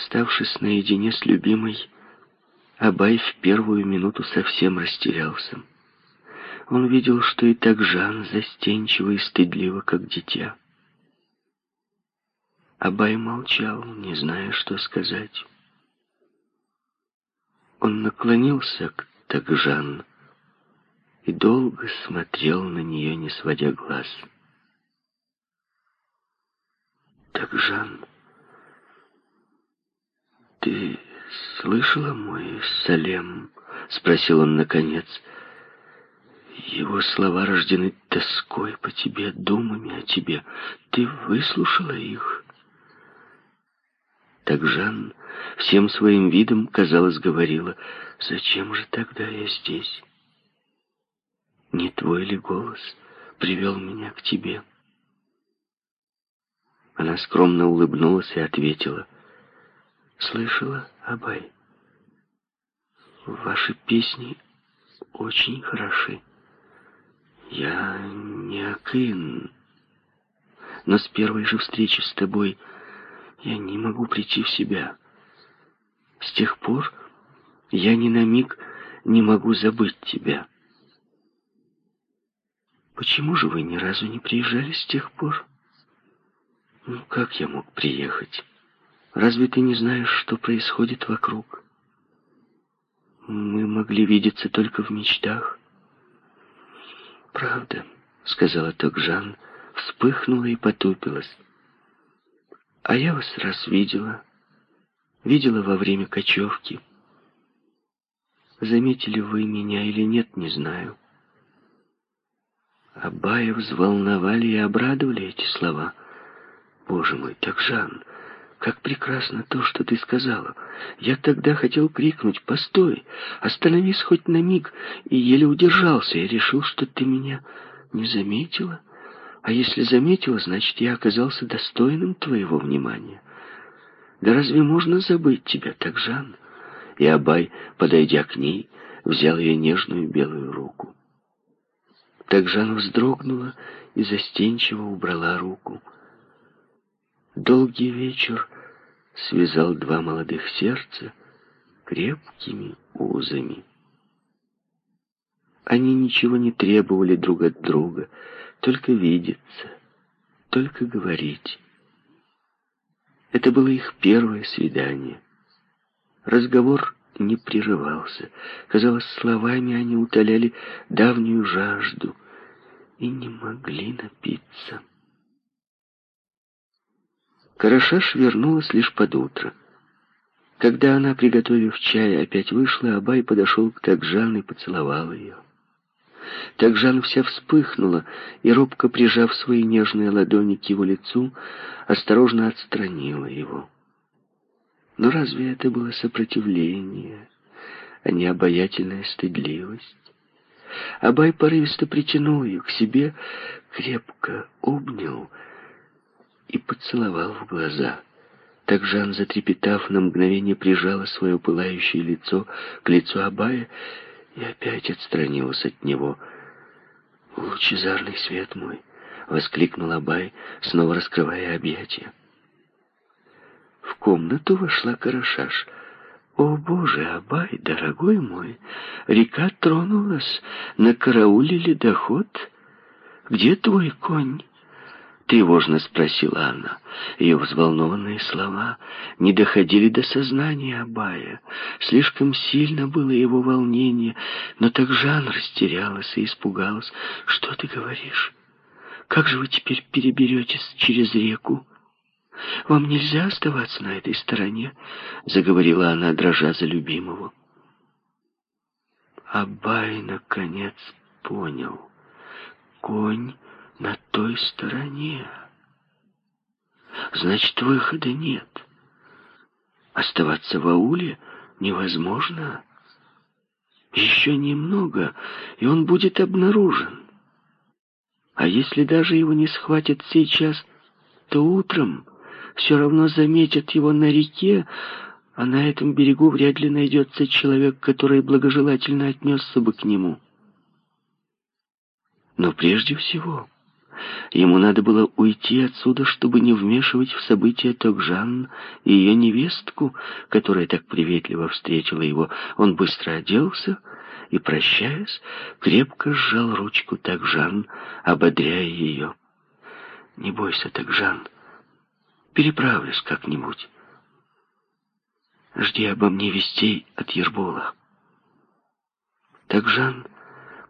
Оставшись наедине с любимой, Абай в первую минуту совсем растерялся. Он видел, что и так Жан застенчиво и стыдливо, как дитя. Абай молчал, не зная, что сказать. Он наклонился к Тагжан и долго смотрел на нее, не сводя глаз. «Тагжан, ты слышала мой Салем?» — спросил он наконец. «Его слова рождены тоской по тебе, думами о тебе. Ты выслушала их?» Так Жан всем своим видом, казалось, говорила, «Зачем же тогда я здесь? Не твой ли голос привел меня к тебе?» Она скромно улыбнулась и ответила, «Слышала, Абай, ваши песни очень хороши. Я не Акын, но с первой же встречи с тобой я не могу прийти в себя. С тех пор я ни на миг не могу забыть тебя. Почему же вы ни разу не приезжали с тех пор? Ну, как я мог приехать? Разве ты не знаешь, что происходит вокруг? Мы могли видеться только в мечтах. Правда, сказала Токжан, вспыхнула и потупилась. А я вас раз видела. Видела во время кочевки. Заметили вы меня или нет, не знаю. Абая взволновали и обрадовали эти слова. Боже мой, так Жан, как прекрасно то, что ты сказала. Я тогда хотел крикнуть «Постой! Остановись хоть на миг!» и еле удержался. Я решил, что ты меня не заметила. А если заметила, значит, я оказался достойным твоего внимания. Да разве можно забыть тебя так, Жан? И Абай, подойдя к ней, взял ее нежную белую руку. Так Жан вздрогнула и застенчиво убрала руку. Долгий вечер связал два молодых сердца крепкими узами. Они ничего не требовали друг от друга, только видеться, только говорить. Это было их первое свидание. Разговор не прерывался. Казалось, словами они утоляли давнюю жажду и не могли напиться. Карашаш вернулась лишь под утро. Когда она, приготовив чай, опять вышла, Абай подошел к Такжан и поцеловал ее. Так Жан вся вспыхнула и, робко прижав свои нежные ладони к его лицу, осторожно отстранила его. Но разве это было сопротивление, а не обаятельная стыдливость? Абай порывисто притянул ее к себе, крепко обнял и поцеловал в глаза. Так Жан, затрепетав, на мгновение прижала свое пылающее лицо к лицу Абая и опять отстранилась от него. «Лучезарный свет мой!» — воскликнул Абай, снова раскрывая объятия. В комнату вошла Карашаш. «О, Боже, Абай, дорогой мой, река тронулась, на карауле ледоход. Где твой конь?» Тревожно спросила она. Ее взволнованные слова не доходили до сознания Абая. Слишком сильно было его волнение, но так Жан растерялась и испугалась. «Что ты говоришь? Как же вы теперь переберетесь через реку?» «Вам нельзя оставаться на этой стороне», — заговорила она, дрожа за любимого. Абай, наконец, понял. Конь на той стороне. Значит, выхода нет. Оставаться в ауле невозможно. Еще немного, и он будет обнаружен. А если даже его не схватят сейчас, то утром все равно заметят его на реке, а на этом берегу вряд ли найдется человек, который благожелательно отнесся бы к нему. Но прежде всего Ему надо было уйти отсюда, чтобы не вмешивать в события Токжан и ее невестку, которая так приветливо встретила его. Он быстро оделся и, прощаясь, крепко сжал ручку Токжан, ободряя ее. «Не бойся, Токжан, переправлюсь как-нибудь. Жди обо мне вестей от Ербола». Токжан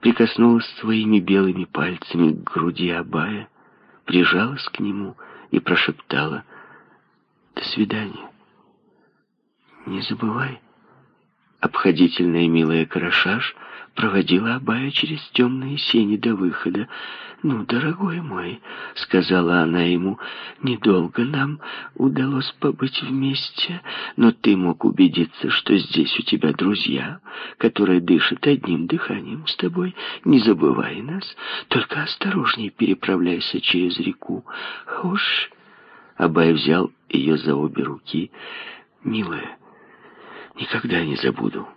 прикоснулась своими белыми пальцами к груди Абая, прижалась к нему и прошептала «До свидания». «Не забывай». Обходительная милая Карашаш проводила Абая через темные сени до выхода. «Ну, дорогой мой», — сказала она ему, — «недолго нам удалось побыть вместе, но ты мог убедиться, что здесь у тебя друзья, которые дышат одним дыханием с тобой. Не забывай нас, только осторожнее переправляйся через реку. Уж...» Абай взял ее за обе руки. «Милая, никогда не забуду».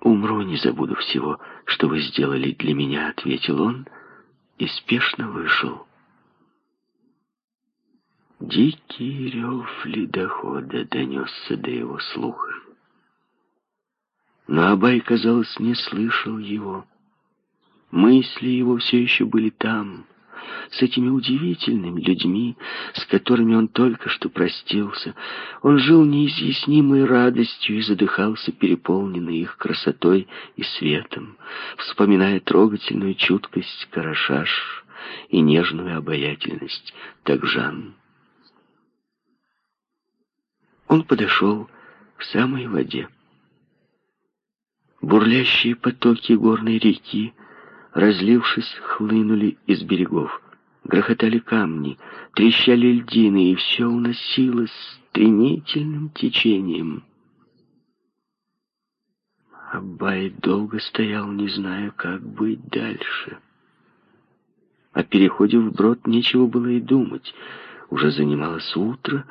«Умру, не забуду всего, что вы сделали для меня», — ответил он и спешно вышел. Дикий рев ледохода донесся до его слуха. Но Абай, казалось, не слышал его. Мысли его все еще были там, с этими удивительными людьми, с которыми он только что простился. Он жил неизъяснимой радостью и задыхался, переполненный их красотой и светом, вспоминая трогательную чуткость Карашаш и нежную обаятельность Такжан. Он подошел к самой воде. Бурлящие потоки горной реки разлившись, хлынули из берегов. Грохотали камни, трещали льдины, и все уносилось стремительным течением. Аббай долго стоял, не зная, как быть дальше. О переходе в брод нечего было и думать. Уже занималось утро.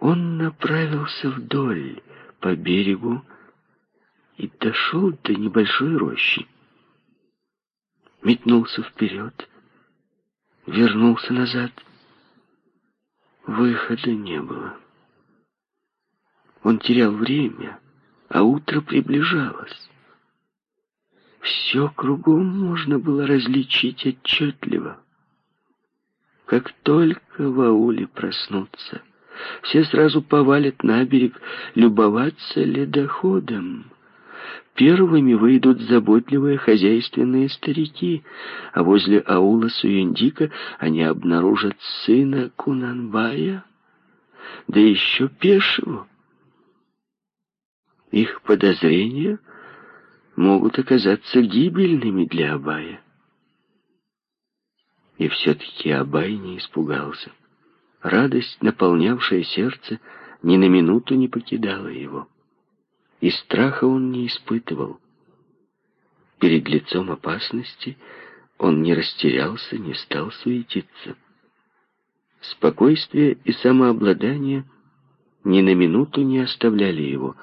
Он направился вдоль по берегу и дошел до небольшой рощи метнулся вперед, вернулся назад. Выхода не было. Он терял время, а утро приближалось. Все кругом можно было различить отчетливо. Как только в ауле проснутся, все сразу повалят на берег любоваться ледоходом. Первыми выйдут заботливые хозяйственные старики, а возле аула Суюндика они обнаружат сына Кунанбая, да еще пешего. Их подозрения могут оказаться гибельными для Абая. И все-таки Абай не испугался. Радость, наполнявшая сердце, ни на минуту не покидала его и страха он не испытывал. Перед лицом опасности он не растерялся, не стал суетиться. Спокойствие и самообладание ни на минуту не оставляли его,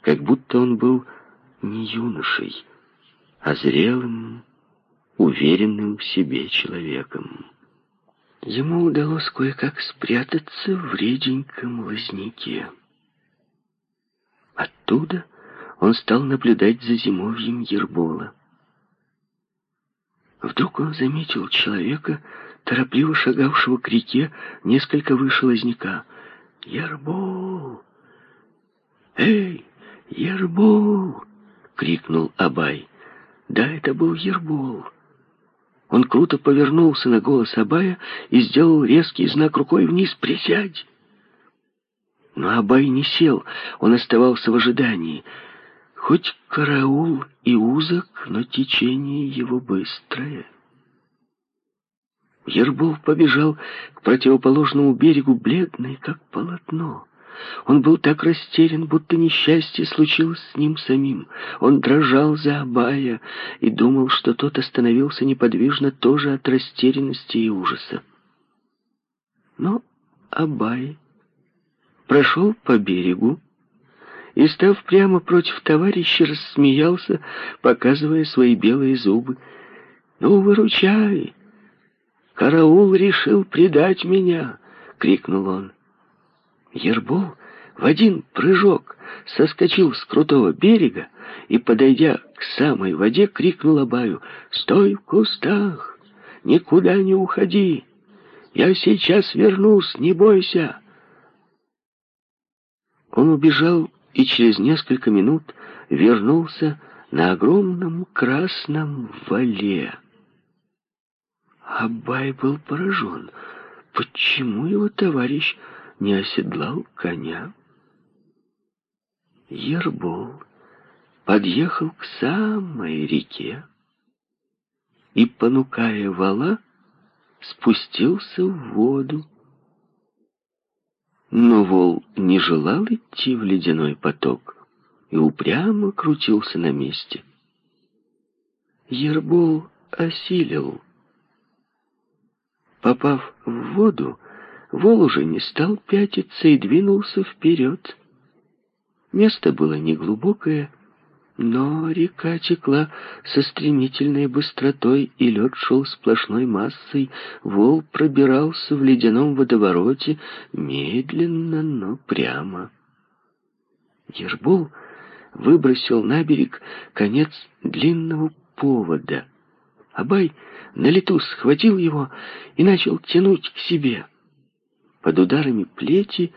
как будто он был не юношей, а зрелым, уверенным в себе человеком. Ему удалось кое-как спрятаться в реденьком лозняке. Оттуда он стал наблюдать за зимовьем Ербола. Вдруг он заметил человека, торопливо шагавшего к реке, несколько выше лозняка. «Ербол! Эй, Ербол!» — крикнул Абай. Да, это был Ербол. Он круто повернулся на голос Абая и сделал резкий знак рукой вниз «Присядь!» Но Абай не сел, он оставался в ожидании. Хоть караул и узок, но течение его быстрое. Ербол побежал к противоположному берегу, бледный, как полотно. Он был так растерян, будто несчастье случилось с ним самим. Он дрожал за Абая и думал, что тот остановился неподвижно тоже от растерянности и ужаса. Но Абай прошел по берегу и, став прямо против товарища, рассмеялся, показывая свои белые зубы. «Ну, выручай! «Караул решил предать меня!» — крикнул он. Ербол в один прыжок соскочил с крутого берега и, подойдя к самой воде, крикнул Абаю «Стой в кустах! Никуда не уходи! Я сейчас вернусь, не бойся!» Он убежал и через несколько минут вернулся на огромном красном вале. Абай был поражен. Почему его товарищ не оседлал коня? Ербол подъехал к самой реке и, понукая вала, спустился в воду. Но вол не желал идти в ледяной поток и упрямо крутился на месте. Ербол осилил. Попав в воду, вол уже не стал пятиться и двинулся вперед. Место было неглубокое, но река текла со стремительной быстротой, и лед шел сплошной массой. Вол пробирался в ледяном водовороте медленно, но прямо. Ербол выбросил на берег конец длинного повода. Абай на лету схватил его и начал тянуть к себе. Под ударами плети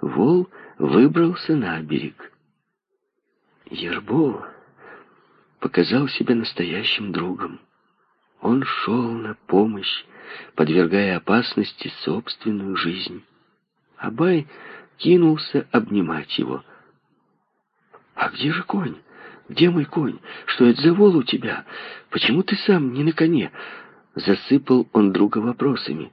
вол выбрался на берег. Ербол показал себя настоящим другом. Он шел на помощь, подвергая опасности собственную жизнь. Абай кинулся обнимать его. «А где же конь? Где мой конь? Что это за вол у тебя? Почему ты сам не на коне?» Засыпал он друга вопросами.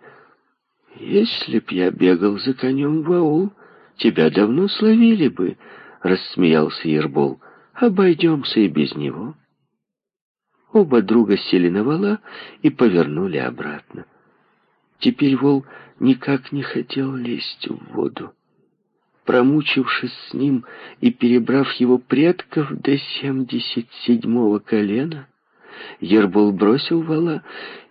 «Если б я бегал за конем в аул, тебя давно словили бы», — рассмеялся Ербол. «Обойдемся и без него». Оба друга сели на вала и повернули обратно. Теперь вол никак не хотел лезть в воду. Промучившись с ним и перебрав его предков до семьдесят седьмого колена, Ербол бросил вала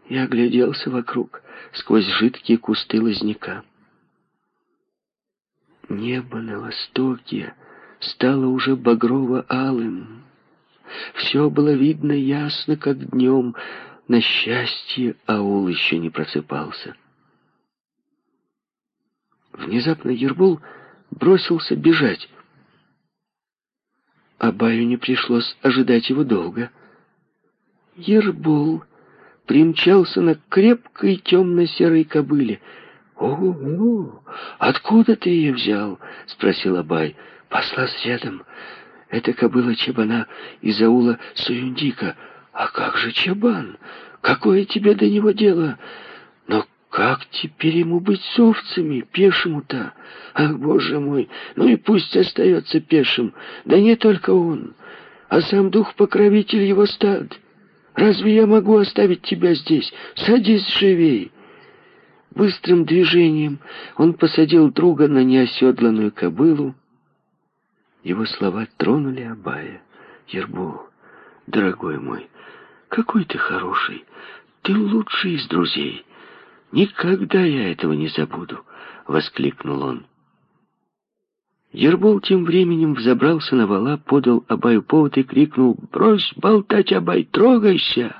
и огляделся вокруг сквозь жидкие кусты лозняка. Небо на востоке стало уже багрово-алым. Все было видно ясно, как днем. На счастье аул еще не просыпался. Внезапно Ербол бросился бежать. Абаю не пришлось ожидать его долго. Ербол примчался на крепкой темно-серой кобыле. «Ого! Откуда ты ее взял?» — спросил Абай. «Послась рядом. Это кобыла Чабана из аула Суюндика. А как же Чабан? Какое тебе до него дело? Но как теперь ему быть с овцами, пешему-то? Ах, боже мой, ну и пусть остается пешим. Да не только он, а сам дух-покровитель его стад. Разве я могу оставить тебя здесь? Садись живей. Быстрым движением он посадил друга на неоседланную кобылу, его слова тронули Абая. «Ербол, дорогой мой, какой ты хороший! Ты лучший из друзей! Никогда я этого не забуду!» — воскликнул он. Ербол тем временем взобрался на вала, подал Абаю повод и крикнул «Брось болтать, Абай, трогайся!»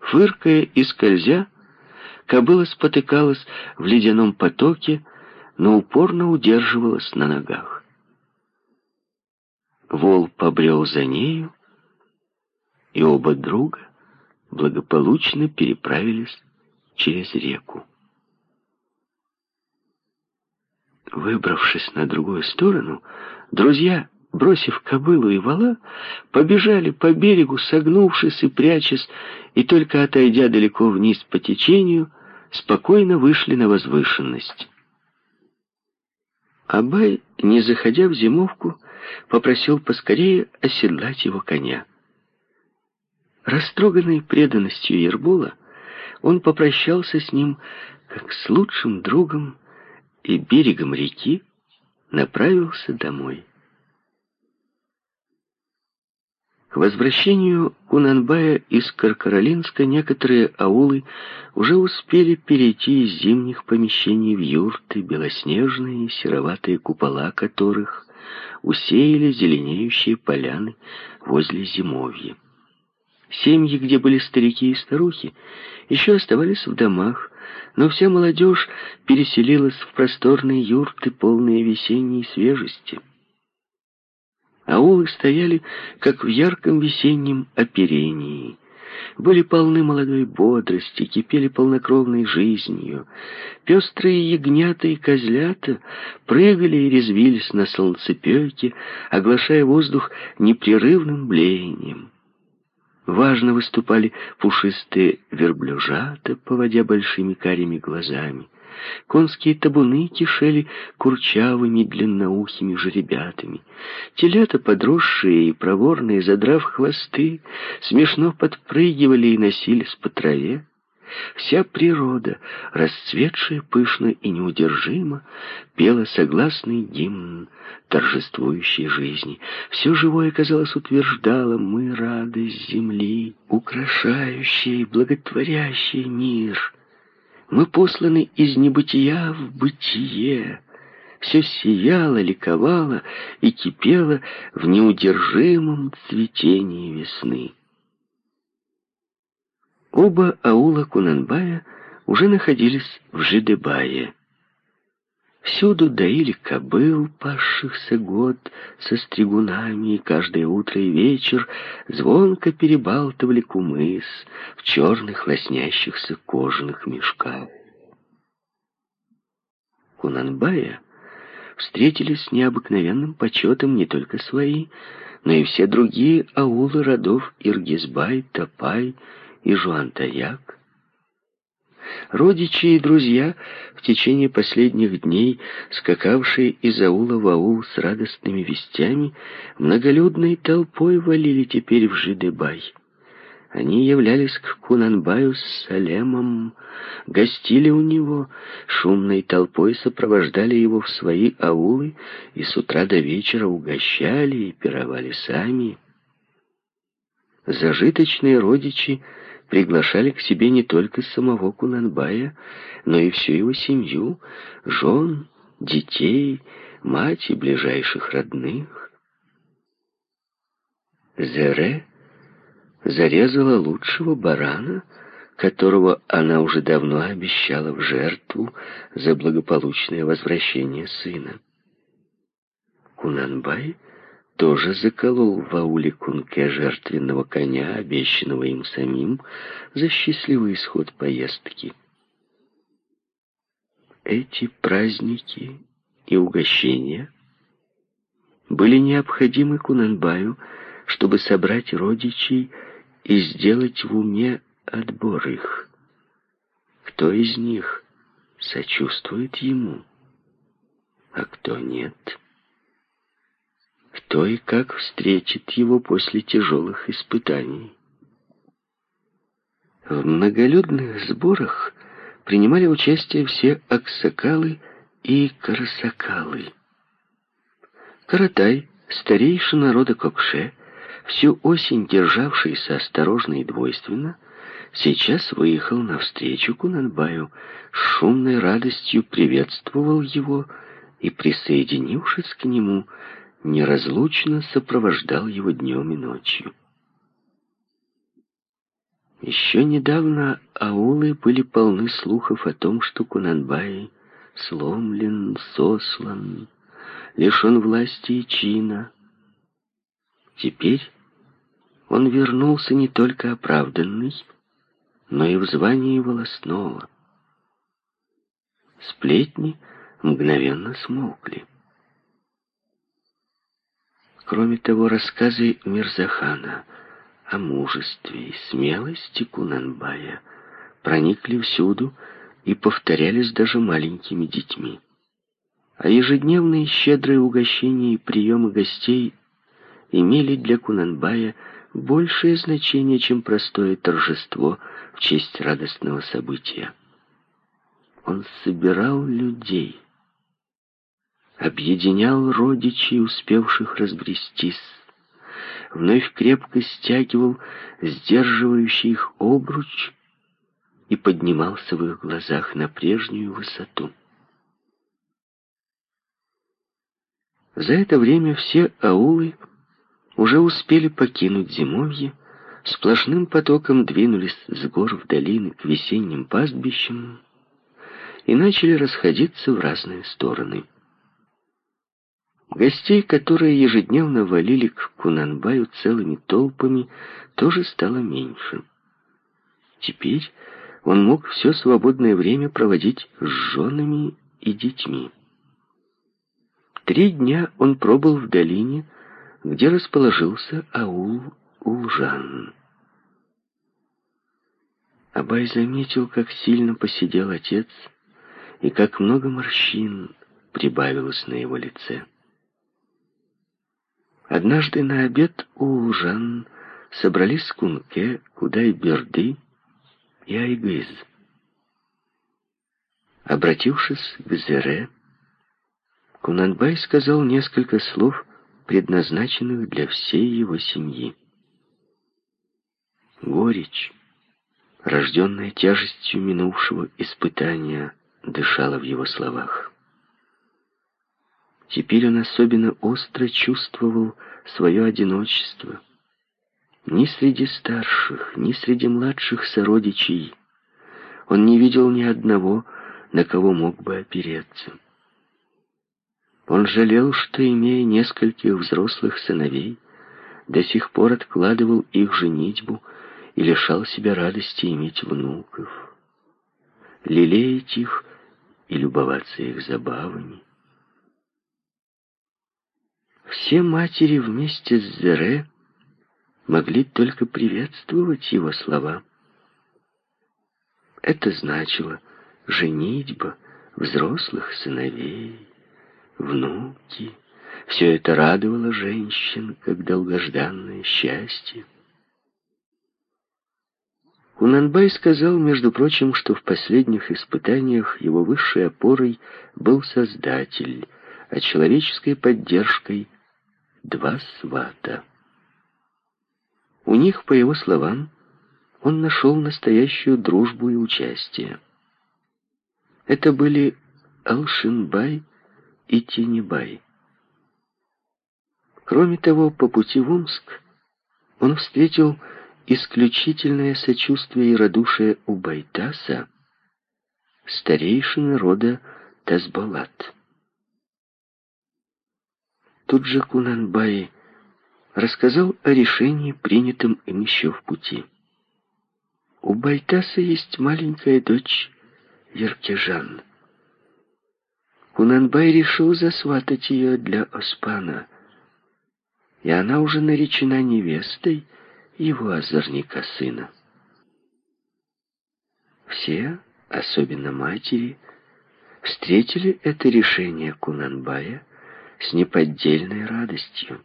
Фыркая и скользя, кобыла спотыкалась в ледяном потоке, но упорно удерживалась на ногах. Вол побрел за нею, и оба друга благополучно переправились через реку. Выбравшись на другую сторону, друзья, бросив кобылу и вала, побежали по берегу, согнувшись и прячась, и только отойдя далеко вниз по течению, спокойно вышли на возвышенность. Абай, не заходя в зимовку, попросил поскорее оседлать его коня. Растроганный преданностью Ербола, он попрощался с ним как с лучшим другом и берегом реки направился домой. К возвращению Кунанбая из Каркаролинска некоторые аулы уже успели перейти из зимних помещений в юрты, белоснежные сероватые купола которых усеяли зеленеющие поляны возле зимовья. Семьи, где были старики и старухи, еще оставались в домах, но вся молодежь переселилась в просторные юрты, полные весенней свежести. Аулы стояли, как в ярком весеннем оперении. Были полны молодой бодрости, кипели полнокровной жизнью. Пестрые ягнята и козлята прыгали и резвились на солнцепеке, оглашая воздух непрерывным блеянием. Важно выступали пушистые верблюжата, поводя большими карими глазами. Конские табуны кишели курчавыми длинноухими жеребятами. Телята, подросшие и проворные, задрав хвосты, смешно подпрыгивали и носились по траве. Вся природа, расцветшая пышно и неудержимо, пела согласный гимн торжествующей жизни. Все живое, казалось, утверждало «Мы радость земли, украшающая и благотворящий мир». Мы посланы из небытия в бытие. Все сияло, ликовало и кипело в неудержимом цветении весны. Оба аула Кунанбая уже находились в Жидебае. Всюду доили кобыл, пасшихся год, со стригунами, и каждое утро и вечер звонко перебалтывали кумыс в черных лоснящихся кожаных мешках. Кунанбая встретили с необыкновенным почетом не только свои, но и все другие аулы родов Иргизбай, Топай и Жуантаяк. Родичи и друзья, в течение последних дней скакавшие из аула в аул с радостными вестями, многолюдной толпой валили теперь в Жидебай. Они являлись к Кунанбаю с Салемом, гостили у него, шумной толпой сопровождали его в свои аулы и с утра до вечера угощали и пировали сами. Зажиточные родичи приглашали к себе не только самого Кунанбая, но и всю его семью, жен, детей, мать и ближайших родных. Зере зарезала лучшего барана, которого она уже давно обещала в жертву за благополучное возвращение сына. Кунанбай — тоже заколол в ауле Кунке жертвенного коня, обещанного им самим, за счастливый исход поездки. Эти праздники и угощения были необходимы Кунанбаю, чтобы собрать родичей и сделать в уме отбор их. Кто из них сочувствует ему, а кто нет — кто и как встретит его после тяжелых испытаний. В многолюдных сборах принимали участие все аксакалы и карасакалы. Каратай, старейший народа Кокше, всю осень державшийся осторожно и двойственно, сейчас выехал навстречу Кунанбаю, с шумной радостью приветствовал его и, присоединившись к нему, неразлучно сопровождал его днем и ночью. Еще недавно аулы были полны слухов о том, что Кунанбай сломлен, сослан, лишен власти и чина. Теперь он вернулся не только оправданный, но и в звании волосного. Сплетни мгновенно смолкли. Кроме того, рассказы Мирзахана о мужестве и смелости Кунанбая проникли всюду и повторялись даже маленькими детьми. А ежедневные щедрые угощения и приемы гостей имели для Кунанбая большее значение, чем простое торжество в честь радостного события. Он собирал людей, объединял родичей, успевших разбрестись, вновь крепко стягивал сдерживающий их обруч и поднимался в их глазах на прежнюю высоту. За это время все аулы уже успели покинуть зимовье, сплошным потоком двинулись с гор в долины к весенним пастбищам и начали расходиться в разные стороны. Гостей, которые ежедневно валили к Кунанбаю целыми толпами, тоже стало меньше. Теперь он мог все свободное время проводить с женами и детьми. Три дня он пробыл в долине, где расположился аул Улжан. Абай заметил, как сильно посидел отец и как много морщин прибавилось на его лице. Однажды на обед у Улжан собрались Кунке, Кудай-Берды и Айгыз. Обратившись к Зере, Кунанбай сказал несколько слов, предназначенных для всей его семьи. Горечь, рожденная тяжестью минувшего испытания, дышала в его словах. Теперь он особенно остро чувствовал свое одиночество. Ни среди старших, ни среди младших сородичей он не видел ни одного, на кого мог бы опереться. Он жалел, что, имея нескольких взрослых сыновей, до сих пор откладывал их женитьбу и лишал себя радости иметь внуков, лелеять их и любоваться их забавами. Все матери вместе с Зере могли только приветствовать его слова. Это значило женитьба взрослых сыновей внуки. Все это радовало женщин, как долгожданное счастье. Кунанбай сказал, между прочим, что в последних испытаниях его высшей опорой был Создатель, а человеческой поддержкой — два свата. У них, по его словам, он нашел настоящую дружбу и участие. Это были Алшинбай и Тинебай. Кроме того, по пути в Омск он встретил исключительное сочувствие и радушие у Байтаса, старейшины рода Тазбалат. Тут же Кунанбай рассказал о решении, принятом им еще в пути. У Байтаса есть маленькая дочь Еркежан. Кунанбай решил засватать ее для Оспана, и она уже наречена невестой его озорника сына. Все, особенно матери, встретили это решение Кунанбая с неподдельной радостью.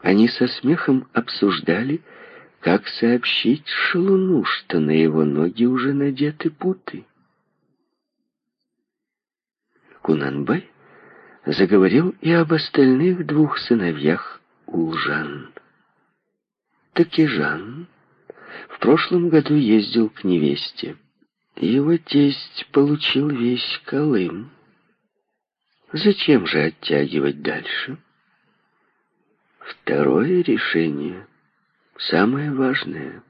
Они со смехом обсуждали, как сообщить Шалуну, что на его ноги уже надеты путы. Кунанбай заговорил и об остальных двух сыновьях Улжан. Такижан в прошлом году ездил к невесте. Его тесть получил весь Колым. Зачем же оттягивать дальше? Второе решение, самое важное,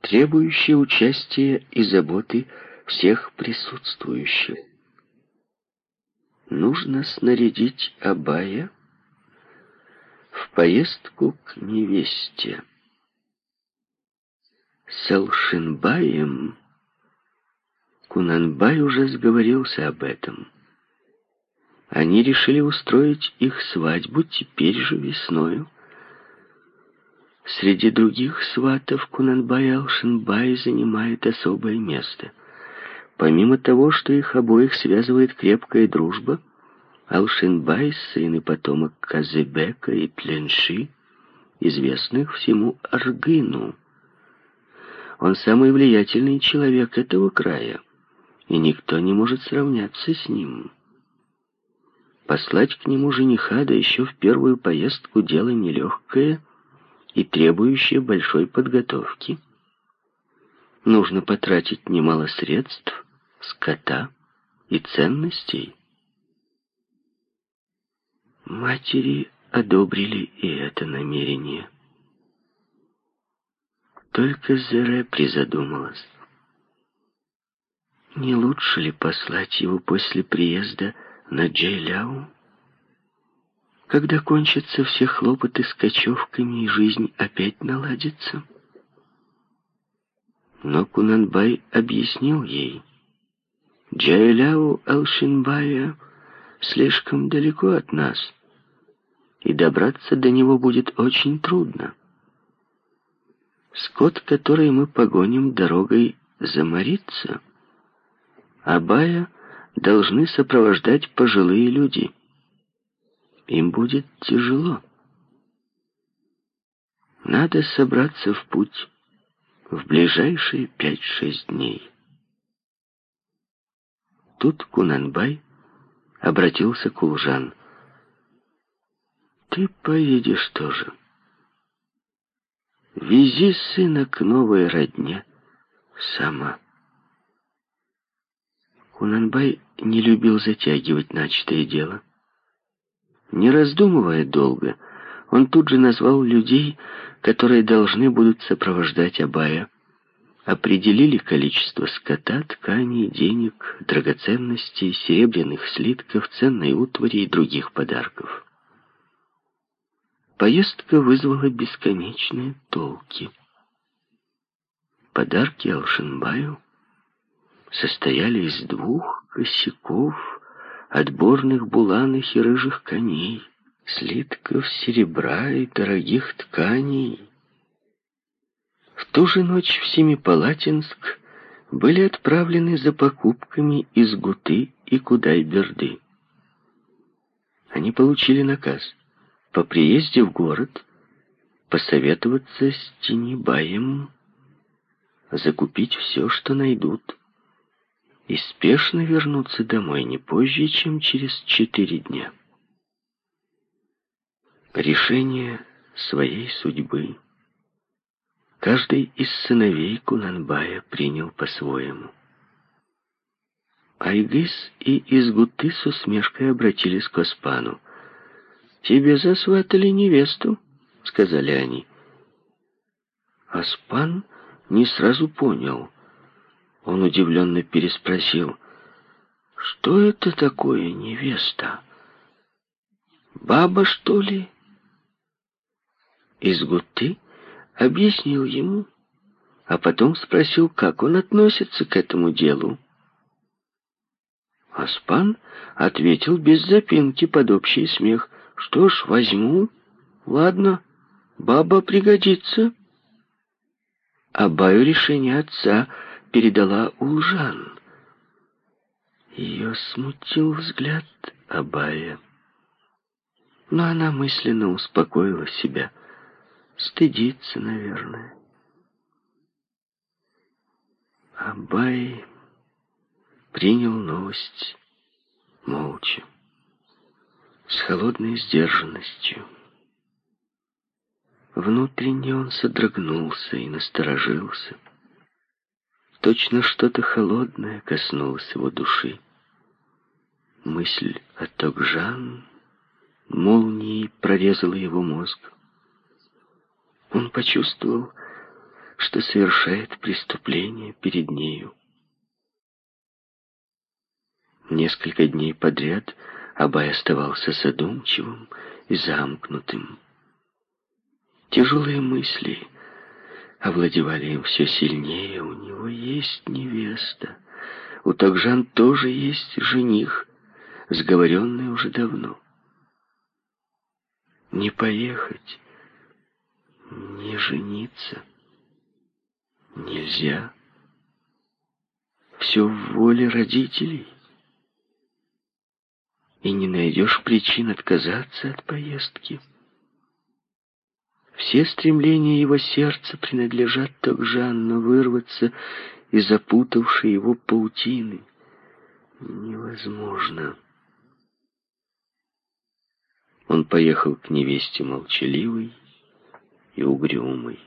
требующее участия и заботы всех присутствующих нужно снарядить Абая в поездку к невесте. С Алшинбаем Кунанбай уже сговорился об этом. Они решили устроить их свадьбу теперь же весною. Среди других сватов Кунанбай Алшинбай занимает особое место — Помимо того, что их обоих связывает крепкая дружба, Алшинбай, сын и потомок Казыбека и Тленши, известных всему Аргыну. Он самый влиятельный человек этого края, и никто не может сравняться с ним. Послать к нему жениха, да еще в первую поездку, дело нелегкое и требующее большой подготовки. Нужно потратить немало средств, скота и ценностей. Матери одобрили и это намерение. Только Зере призадумалась. Не лучше ли послать его после приезда на Джейляу? Когда кончатся все хлопоты с кочевками и жизнь опять наладится? Но Кунанбай объяснил ей. Джейляу Алшинбая слишком далеко от нас и добраться до него будет очень трудно. Скот, который мы погоним дорогой, заморится. Абая должны сопровождать пожилые люди. Им будет тяжело. Надо собраться в путь в ближайшие пять-шесть дней. Тут Кунанбай обратился к Улжан — ты поедешь тоже. Вези сына к новой родне сама. Кунанбай не любил затягивать начатое дело. Не раздумывая долго, он тут же назвал людей, которые должны будут сопровождать Абая. Определили количество скота, тканей, денег, драгоценностей, серебряных слитков, ценной утвари и других подарков. Поездка вызвала бесконечные толки. Подарки Алшинбаю состояли из двух косяков, отборных буланых и рыжих коней, слитков серебра и дорогих тканей. В ту же ночь в Семипалатинск были отправлены за покупками из Гуты и Кудайберды. Они получили наказ — по приезде в город посоветоваться с Тинибаем, закупить все, что найдут, и спешно вернуться домой не позже, чем через четыре дня. Решение своей судьбы каждый из сыновей Кунанбая принял по-своему. Айгыс и Изгуты с усмешкой обратились к Оспану. «Тебе засватали невесту», — сказали они. Аспан не сразу понял. Он удивленно переспросил, «Что это такое невеста? Баба, что ли?» Изгуты объяснил ему, а потом спросил, как он относится к этому делу. Аспан ответил без запинки под общий смех. Что ж, возьму. Ладно, баба пригодится. Абаю решение отца передала Улжан. Ее смутил взгляд Абая. Но она мысленно успокоила себя. Стыдится, наверное. Абай принял новость молча с холодной сдержанностью. Внутренне он содрогнулся и насторожился. Точно что-то холодное коснулось его души. Мысль о Токжан молнией прорезала его мозг. Он почувствовал, что совершает преступление перед нею. Несколько дней подряд Абай оставался задумчивым и замкнутым. Тяжелые мысли овладевали им все сильнее. У него есть невеста. У Такжан тоже есть жених, сговоренный уже давно. Не поехать, не жениться нельзя. Все в воле родителей и не найдешь причин отказаться от поездки. Все стремления его сердца принадлежат Токжанну вырваться из запутавшей его паутины. Невозможно. Он поехал к невесте молчаливый и угрюмый.